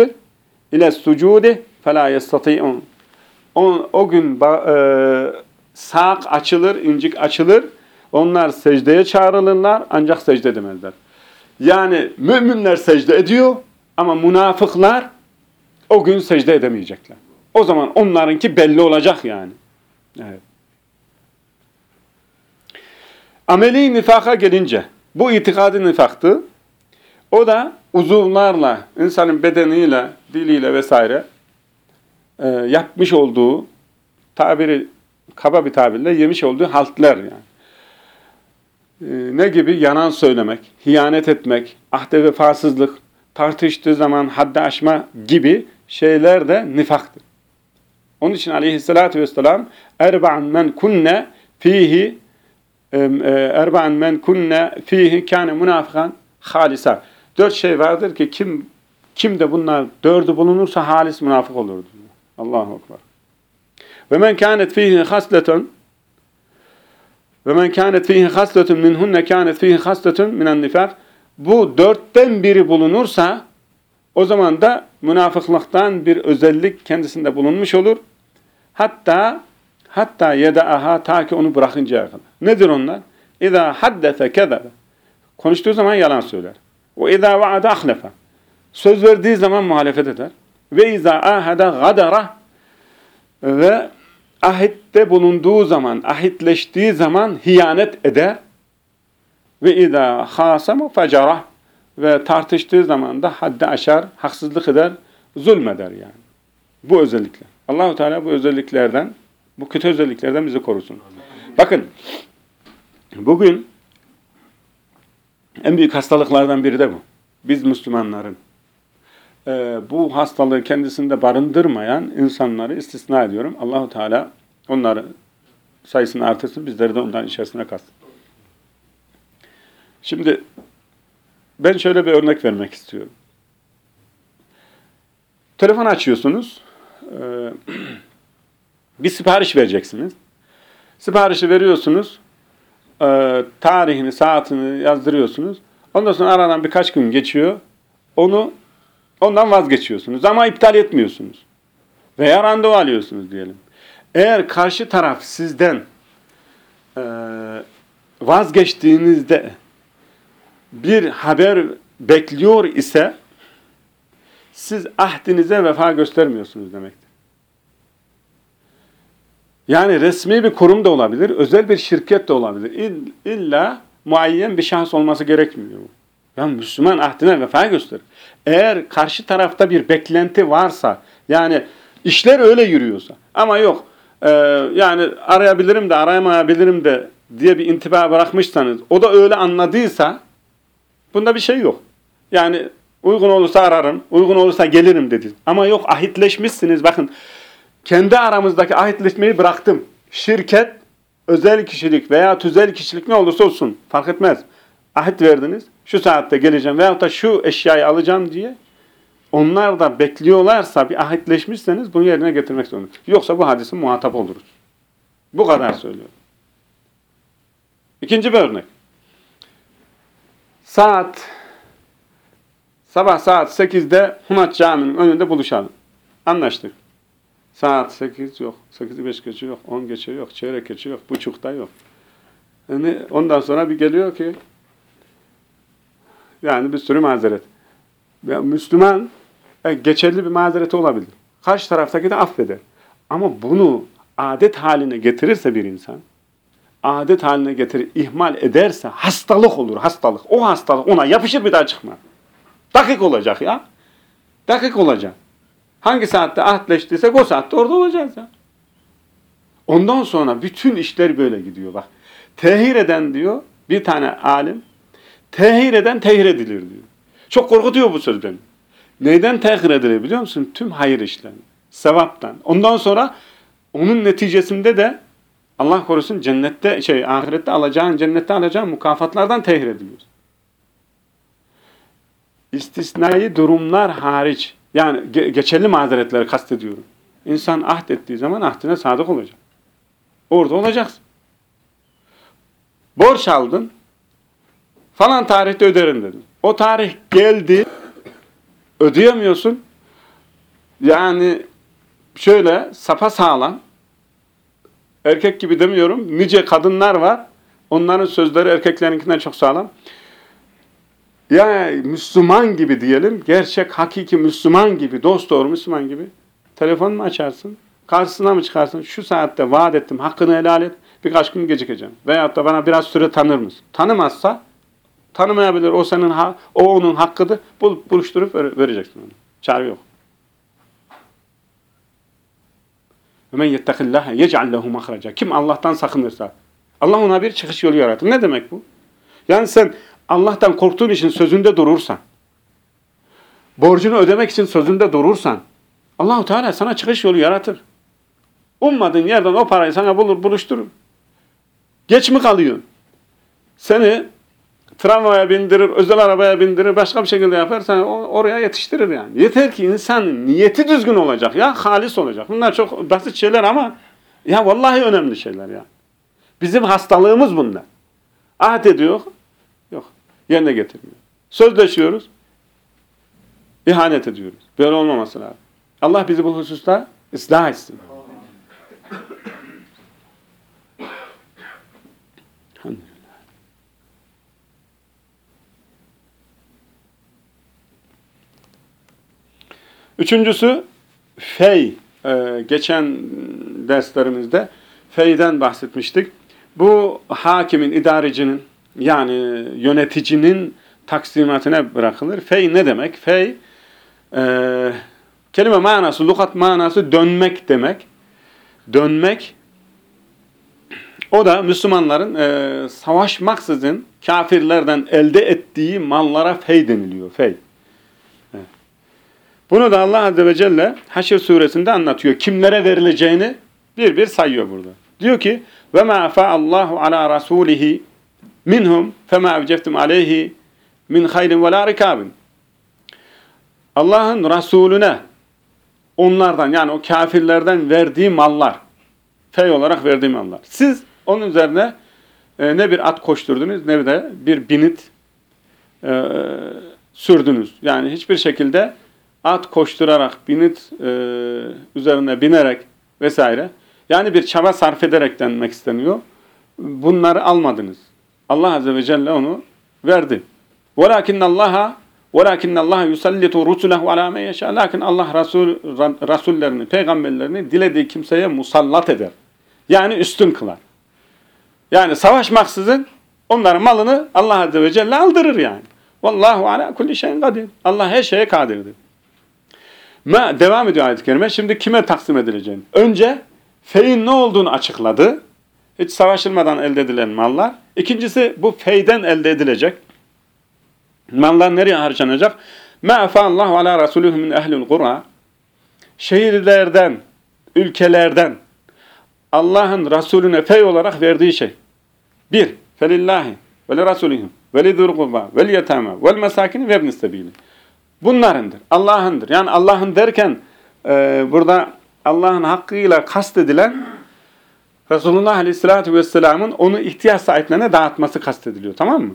اِلَى السُّجُودِ فَلَا يَسْتَطِيعُونَ o, o gün e, sak açılır, incik açılır. Onlar secdeye çağrılırlar ancak secde edemezler. Yani müminler secde ediyor ama münafıklar o gün secde edemeyecekler. O zaman onlarınki belli olacak yani. Evet. Ameli nifaka gelince, bu itikadi nifaktı. O da uzuvlarla, insanın bedeniyle, diliyle vesaire e, yapmış olduğu, tabiri kaba bir tabirle yemiş olduğu haltler yani. E, ne gibi? Yanan söylemek, hiyanet etmek, ahde vefasızlık, tartıştığı zaman haddi aşma gibi şeyler de nifaktır. Onun için aleyhissalatü vesselam erba'an men kunne fihi e, erba'an men kunne fihi kâne münafıkan halisa. Dört şey vardır ki kim kim de bunlar dördü bulunursa halis münafık olurdu. Allahu Ekber. Ve men kânet fihi hasletun ve men kânet fihi hasletun minhunne kânet fihi hasletun minen nifak. Bu dörtten biri bulunursa o zaman da münafıklıktan bir özellik kendisinde bulunmuş olur. Hatta hatta yeda'aha ta ki onu bırakıncaya kadar. Nedir onlar? İza haddese kezebe. Konuştuğu zaman yalan söyler. Ve izâ vaada ahlefe. Söz verdiği zaman muhalefet eder. Ve izâ ahede gadara. Ve ahitte bulunduğu zaman, ahitleştiği zaman hiyanet eder. Ve izâ hâsama fecara. Ve tartıştığı zaman da haddi aşar, haksızlık eder, zulmeder yani. Bu özellikler. Allahu Teala bu özelliklerden, bu kötü özelliklerden bizi korusun. Bakın, bugün en büyük hastalıklardan biri de bu. Biz Müslümanların e, bu hastalığı kendisinde barındırmayan insanları istisna ediyorum. Allahu Teala onları sayısını artırsın, bizleri de onların içerisine katsın. Şimdi ben şöyle bir örnek vermek istiyorum. Telefon açıyorsunuz, e, bir sipariş vereceksiniz. Siparişi veriyorsunuz, e, tarihini, saatini yazdırıyorsunuz. Ondan sonra aradan birkaç gün geçiyor. Onu ondan vazgeçiyorsunuz ama iptal etmiyorsunuz. Veya randevu alıyorsunuz diyelim. Eğer karşı taraf sizden e, vazgeçtiğinizde bir haber bekliyor ise siz ahdinize vefa göstermiyorsunuz demektir. Yani resmi bir kurum da olabilir, özel bir şirket de olabilir. İlla muayyen bir şahıs olması gerekmiyor. Yani Müslüman ahdine vefa gösterir. Eğer karşı tarafta bir beklenti varsa, yani işler öyle yürüyorsa ama yok, e, yani arayabilirim de arayamayabilirim de diye bir intiba bırakmışsanız, o da öyle anladıysa, bunda bir şey yok. Yani uygun olursa ararım, uygun olursa gelirim dedi. Ama yok ahitleşmişsiniz, bakın kendi aramızdaki ahitleşmeyi bıraktım. Şirket, özel kişilik veya tüzel kişilik ne olursa olsun fark etmez. Ahit verdiniz, şu saatte geleceğim veyahut da şu eşyayı alacağım diye onlar da bekliyorlarsa bir ahitleşmişseniz bunu yerine getirmek zorunda. Yoksa bu hadise muhatap oluruz. Bu kadar söylüyorum. İkinci bir örnek. Saat sabah saat 8'de Hunat Camii'nin önünde buluşalım. Anlaştık. Saat 8 yok, 8'i 5 geçe yok, 10 geçe yok, çeyrek geçe yok, buçukta yok. Yani ondan sonra bir geliyor ki Yani bir sürü mazeret. Müslüman e, geçerli bir mazereti olabilir. Karşı taraftaki de affeder. Ama bunu adet haline getirirse bir insan, adet haline getirir, ihmal ederse hastalık olur, hastalık. O hastalık ona yapışır bir daha çıkmaz. Dakik olacak ya. Dakik olacak. Hangi saatte ahdleştiysek o saatte orada olacağız ya. Ondan sonra bütün işler böyle gidiyor bak. Tehir eden diyor bir tane alim, tehir eden tehir edilir diyor. Çok korkutuyor bu söz beni. Neyden tehir edilir biliyor musun? Tüm hayır işlerini. Sevaptan. Ondan sonra onun neticesinde de Allah korusun cennette şey ahirette alacağın cennette alacağın mükafatlardan tehir ediliyor. İstisnai durumlar hariç yani ge geçerli mazeretleri kastediyorum. İnsan ahd ettiği zaman ahdine sadık olacak. Orada olacaksın. Borç aldın. Falan tarihte öderim dedin. O tarih geldi. Ödeyemiyorsun. Yani şöyle sapa sağlam erkek gibi demiyorum. Nice kadınlar var. Onların sözleri erkeklerinkinden çok sağlam. Yani Müslüman gibi diyelim. Gerçek, hakiki Müslüman gibi, dost doğru Müslüman gibi. Telefon mu açarsın? Karşısına mı çıkarsın? Şu saatte vaat ettim, hakkını helal et. Birkaç gün gecikeceğim. Veyahut da bana biraz süre tanır mısın? Tanımazsa, tanımayabilir. O senin, ha o onun hakkıdır. Bul, buluşturup vereceksin onu. Çare yok. Ve men yettekillâhe yec'al lehu mahraca. Kim Allah'tan sakınırsa. Allah ona bir çıkış yolu yaratır. Ne demek bu? Yani sen Allah'tan korktuğun için sözünde durursan, borcunu ödemek için sözünde durursan, Allahu Teala sana çıkış yolu yaratır. Ummadığın yerden o parayı sana bulur, buluşturur. Geç mi kalıyorsun? Seni tramvaya bindirir, özel arabaya bindirir, başka bir şekilde yapar, seni oraya yetiştirir yani. Yeter ki insanın niyeti düzgün olacak ya, halis olacak. Bunlar çok basit şeyler ama ya vallahi önemli şeyler ya. Bizim hastalığımız bunlar. Ahd ediyor, yok, yerine getirmiyor. Sözleşiyoruz, ihanet ediyoruz. Böyle olmaması lazım. Allah bizi bu hususta ıslah etsin. Üçüncüsü fey. Ee, geçen derslerimizde feyden bahsetmiştik. Bu hakimin, idarecinin yani yöneticinin taksimatine bırakılır. Fey ne demek? Fey e, kelime manası, lukat manası dönmek demek. Dönmek o da Müslümanların e, savaşmaksızın kafirlerden elde ettiği mallara fey deniliyor. Fey. Bunu da Allah Azze ve Celle Haşr suresinde anlatıyor. Kimlere verileceğini bir bir sayıyor burada. Diyor ki ve ma Allahu ala rasulihi minhum fema evceftum aleyhi min hayrin ve la rikabin. Allah'ın Resulüne onlardan yani o kafirlerden verdiği mallar fey olarak verdiği mallar. Siz onun üzerine e, ne bir at koşturdunuz ne de bir binit e, sürdünüz. Yani hiçbir şekilde at koşturarak, binit e, üzerine binerek vesaire. Yani bir çaba sarf ederek denmek isteniyor. Bunları almadınız. Allah Azze ve Celle onu verdi. وَلَاكِنَّ اللّٰهَ وَلَاكِنَّ اللّٰهَ يُسَلِّتُ رُسُلَهُ عَلَى مَنْ يَشَاءُ Lakin Allah Resul, Rasullerini, peygamberlerini dilediği kimseye musallat eder. Yani üstün kılar. Yani savaşmaksızın onların malını Allah Azze ve Celle aldırır yani. Vallahu ala kulli şeyin kadir. Allah her şeye kadirdir. Ma devam ediyor ayet-i kerime. Şimdi kime taksim edileceğini. Önce feyin ne olduğunu açıkladı. Hiç savaşılmadan elde edilen mallar. İkincisi bu feyden elde edilecek. Mallar nereye harcanacak? Ma afallahu ala rasuluhu min ehlil kura. Şehirlerden, ülkelerden Allah'ın Resulüne fey olarak verdiği şey. Bir, felillahi ve li rasulihim ve li zurguba ve li yetama vel mesakini ve ibn bunlarındır. Allah'ındır. Yani Allah'ın derken e, burada Allah'ın hakkıyla kastedilen Resulullah Aleyhisselatü Vesselam'ın onu ihtiyaç sahiplerine dağıtması kastediliyor. Tamam mı?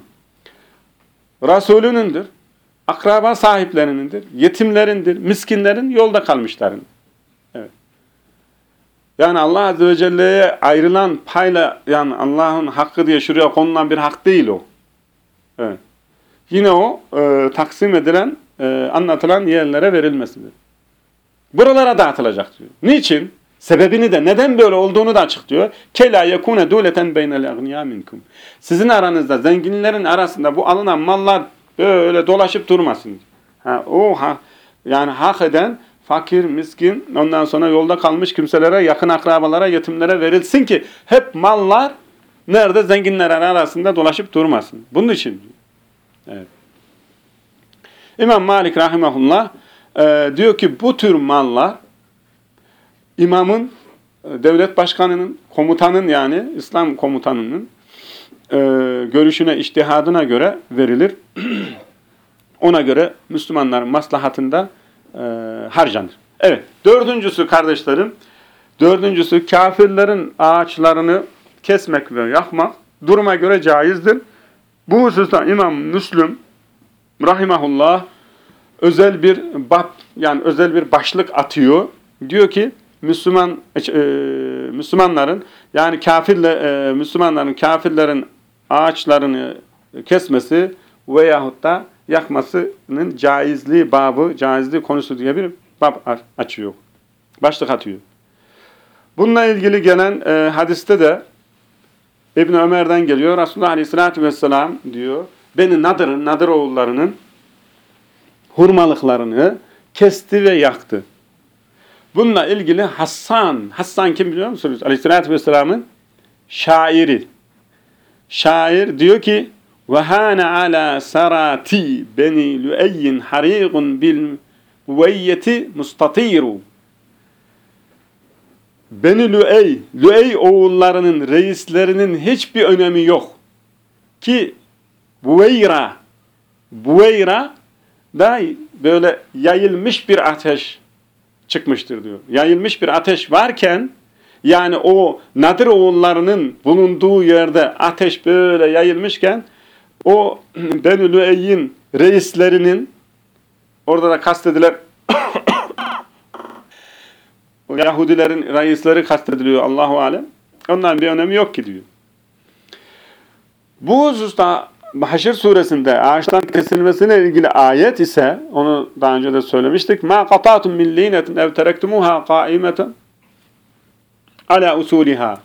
Resulünündür. Akraba sahiplerinindir. Yetimlerindir. Miskinlerin yolda kalmışların. Yani Allah Azze ve Celle'ye ayrılan payla yani Allah'ın hakkı diye şuraya konulan bir hak değil o. Evet. yine o e, taksim edilen, e, anlatılan yerlere verilmesidir. Buralara dağıtılacak diyor. Niçin? Sebebini de neden böyle olduğunu da açıklıyor. Kela yekune duleten beynel agniya minkum. Sizin aranızda zenginlerin arasında bu alınan mallar böyle dolaşıp durmasın. Ha, o ha, yani hak eden fakir, miskin, ondan sonra yolda kalmış kimselere, yakın akrabalara, yetimlere verilsin ki hep mallar nerede zenginler arasında dolaşıp durmasın. Bunun için. Evet. İmam Malik rahimahullah e, diyor ki bu tür mallar imamın, e, devlet başkanının, komutanın yani İslam komutanının e, görüşüne, iştihadına göre verilir. Ona göre Müslümanların maslahatında e, harcanır. Evet, dördüncüsü kardeşlerim, dördüncüsü kafirlerin ağaçlarını kesmek ve yakmak duruma göre caizdir. Bu hususta İmam Müslüm rahimahullah özel bir bab yani özel bir başlık atıyor. Diyor ki Müslüman e, Müslümanların yani kafirle e, Müslümanların kafirlerin ağaçlarını kesmesi veyahut da yakmasının caizliği babı, caizliği konusu diye bir bab açıyor. Başlık atıyor. Bununla ilgili gelen e, hadiste de İbn Ömer'den geliyor. Resulullah Aleyhisselatü Vesselam diyor. Beni Nadır'ın, Nadır oğullarının hurmalıklarını kesti ve yaktı. Bununla ilgili Hassan, Hassan kim biliyor musunuz? Aleyhisselatü Vesselam'ın şairi. Şair diyor ki وَهَانَ عَلَى سَرَاتِي بَنِي لُؤَيٍّ حَرِيقٌ بِالْمُوَيَّةِ مُسْتَطِيرُ Beni Lüey, Lüey oğullarının, reislerinin hiçbir önemi yok. Ki Buveyra, Buveyra da böyle yayılmış bir ateş çıkmıştır diyor. Yayılmış bir ateş varken yani o Nadir oğullarının bulunduğu yerde ateş böyle yayılmışken o Benü Lüey'in reislerinin orada da kastediler o Yahudilerin reisleri kastediliyor Allahu alem. Onların bir önemi yok ki diyor. Bu hususta Haşr suresinde ağaçtan kesilmesine ilgili ayet ise onu daha önce de söylemiştik. Ma qata'tum min linetin ev terektumuha qaimeten ala usuliha.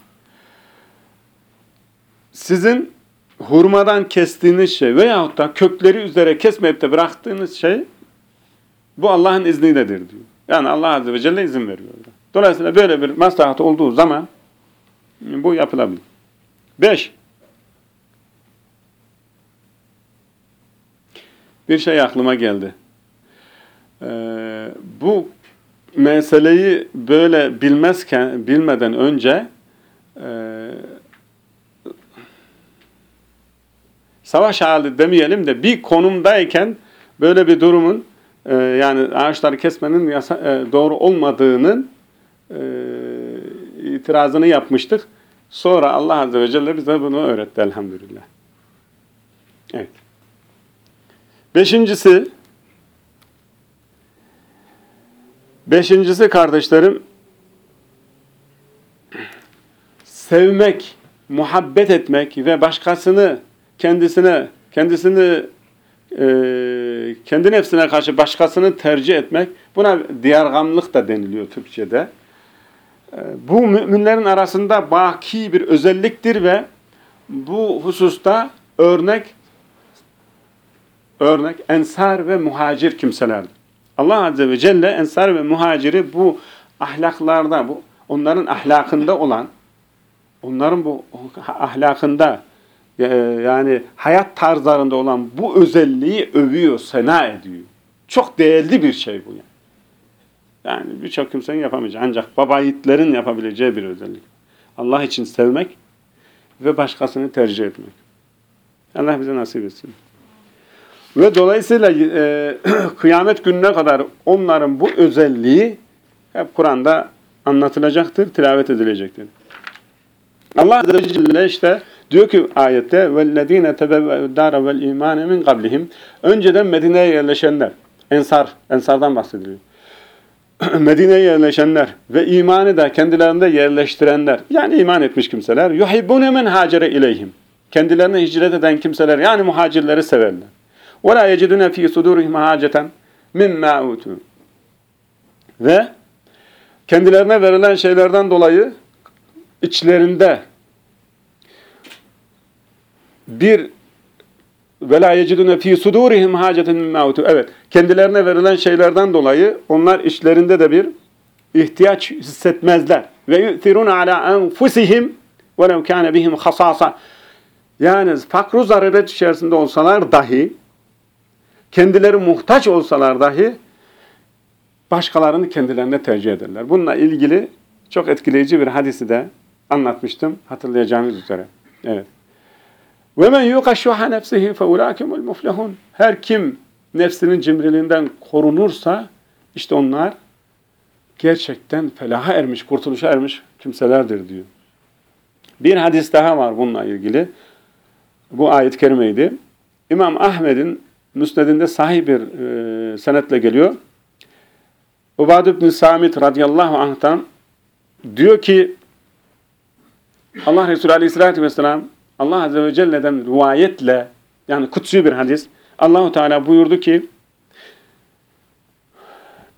Sizin hurmadan kestiğiniz şey veyahut da kökleri üzere kesmeyip de bıraktığınız şey bu Allah'ın izniyledir diyor. Yani Allah Azze ve Celle izin veriyor. Dolayısıyla böyle bir maslahat olduğu zaman bu yapılabilir. Beş. Bir şey aklıma geldi. Ee, bu meseleyi böyle bilmezken, bilmeden önce e, savaş hali demeyelim de bir konumdayken böyle bir durumun e, yani ağaçları kesmenin yasa, e, doğru olmadığının e, itirazını yapmıştık. Sonra Allah Azze ve Celle bize bunu öğretti elhamdülillah. Evet. Beşincisi Beşincisi kardeşlerim sevmek, muhabbet etmek ve başkasını kendisine kendisini e, kendi nefsine karşı başkasını tercih etmek buna diyargamlık da deniliyor Türkçe'de. E, bu müminlerin arasında baki bir özelliktir ve bu hususta örnek örnek ensar ve muhacir kimselerdir. Allah Azze ve Celle ensar ve muhaciri bu ahlaklarda, bu onların ahlakında olan, onların bu ahlakında e, yani hayat tarzlarında olan bu özelliği övüyor, sena ediyor. Çok değerli bir şey bu yani. Yani birçok kimsenin yapamayacağı ancak baba yiğitlerin yapabileceği bir özellik. Allah için sevmek ve başkasını tercih etmek. Allah bize nasip etsin. Ve dolayısıyla e, kıyamet gününe kadar onların bu özelliği hep Kur'an'da anlatılacaktır, tilavet edilecektir. Allah Azze ve Celle işte diyor ki ayette وَالَّذ۪ينَ تَبَوَّا الدَّارَ وَالْا۪يمَانَ مِنْ قَبْلِهِمْ Önceden Medine'ye yerleşenler, Ensar, Ensardan bahsediliyor. Medine'ye yerleşenler ve imanı da kendilerinde yerleştirenler, yani iman etmiş kimseler, يُحِبُّونَ مَنْ هَاجَرَ اِلَيْهِمْ Kendilerine hicret eden kimseler, yani muhacirleri severler. وَلَا يَجِدُونَ ف۪ي صُدُورِهِمْ حَاجَةً مِمَّا اُوتُوا Ve kendilerine verilen şeylerden dolayı içlerinde bir ve la yecidune fi sudurihim haceten mimma Evet, kendilerine verilen şeylerden dolayı onlar içlerinde de bir ihtiyaç hissetmezler. Ve yu'thirun ala enfusihim ve lev kana bihim hasasa. Yani fakru zaruret içerisinde olsalar dahi kendileri muhtaç olsalar dahi başkalarını kendilerine tercih ederler. Bununla ilgili çok etkileyici bir hadisi de anlatmıştım hatırlayacağınız üzere. Evet. Ve men yuqaşşuha nefsihi fe ulâkimul muflihun. Her kim nefsinin cimriliğinden korunursa işte onlar gerçekten felaha ermiş, kurtuluşa ermiş kimselerdir diyor. Bir hadis daha var bununla ilgili. Bu ayet-i kerimeydi. İmam Ahmed'in müsnedinde sahih bir e, senetle geliyor. Ubad ibn Samit radıyallahu anh'tan diyor ki Allah Resulü aleyhissalatü vesselam Allah Azze ve Celle'den rivayetle yani kutsi bir hadis Allahu Teala buyurdu ki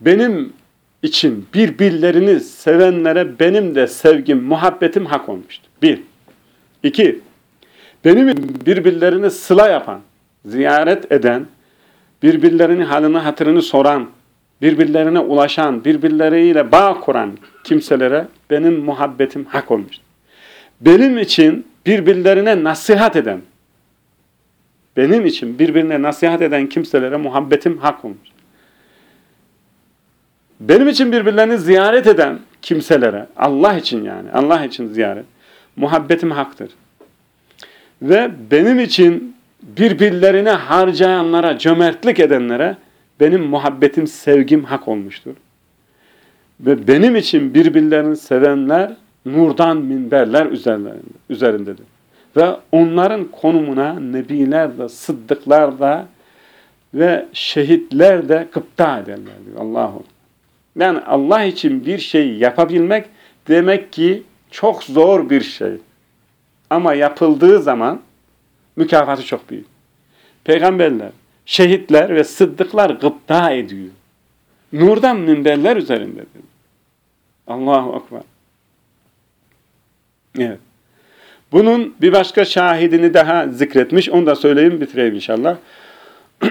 benim için birbirlerini sevenlere benim de sevgim, muhabbetim hak olmuştu. Bir. İki. Benim birbirlerini sıla yapan, ziyaret eden, birbirlerinin halini hatırını soran, birbirlerine ulaşan, birbirleriyle bağ kuran kimselere benim muhabbetim hak olmuştu. Benim için birbirlerine nasihat eden, benim için birbirine nasihat eden kimselere muhabbetim hak olmuş. Benim için birbirlerini ziyaret eden kimselere, Allah için yani, Allah için ziyaret, muhabbetim haktır. Ve benim için birbirlerine harcayanlara, cömertlik edenlere benim muhabbetim, sevgim hak olmuştur. Ve benim için birbirlerini sevenler nurdan minberler üzerlerinde, üzerindedir. Ve onların konumuna nebiler de, sıddıklar da ve şehitler de gıpta ederler diyor Allahu. Yani Allah için bir şey yapabilmek demek ki çok zor bir şey. Ama yapıldığı zaman mükafatı çok büyük. Peygamberler, şehitler ve sıddıklar gıpta ediyor. Nurdan minberler üzerindedir. Allahu Akbar. Evet. Bunun bir başka şahidini daha zikretmiş. Onu da söyleyeyim bitireyim inşallah.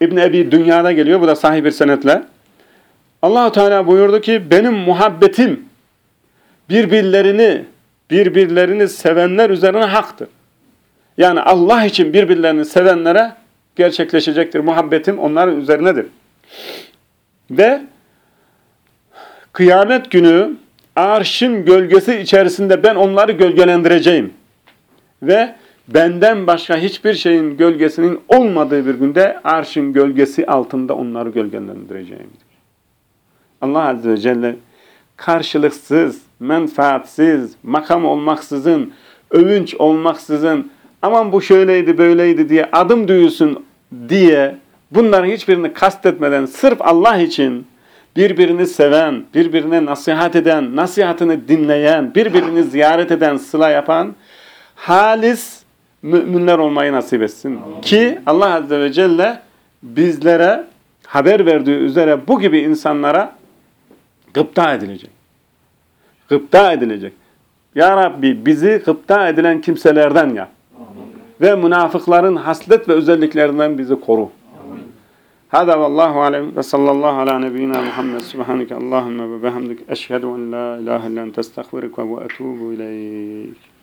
İbn Ebi Dünya'da geliyor. Bu da sahih bir senetle. Allahu Teala buyurdu ki benim muhabbetim birbirlerini birbirlerini sevenler üzerine haktır. Yani Allah için birbirlerini sevenlere gerçekleşecektir. Muhabbetim onların üzerinedir. Ve kıyamet günü arşın gölgesi içerisinde ben onları gölgelendireceğim. Ve benden başka hiçbir şeyin gölgesinin olmadığı bir günde arşın gölgesi altında onları gölgelendireceğim. Allah Azze ve Celle karşılıksız, menfaatsiz, makam olmaksızın, övünç olmaksızın, aman bu şöyleydi böyleydi diye adım duyulsun diye bunların hiçbirini kastetmeden sırf Allah için birbirini seven, birbirine nasihat eden, nasihatını dinleyen, birbirini ziyaret eden, sıla yapan halis müminler olmayı nasip etsin. Ki Allah Azze ve Celle bizlere haber verdiği üzere bu gibi insanlara gıpta edilecek. Gıpta edilecek. Ya Rabbi bizi gıpta edilen kimselerden yap ve münafıkların haslet ve özelliklerinden bizi koru. Hada vallahu alem ve sallallahu ala nebiyyina Muhammed subhanike Allahümme ve behemdik eşhedü en la ilahe illen testağfirik ve etubu ileyk.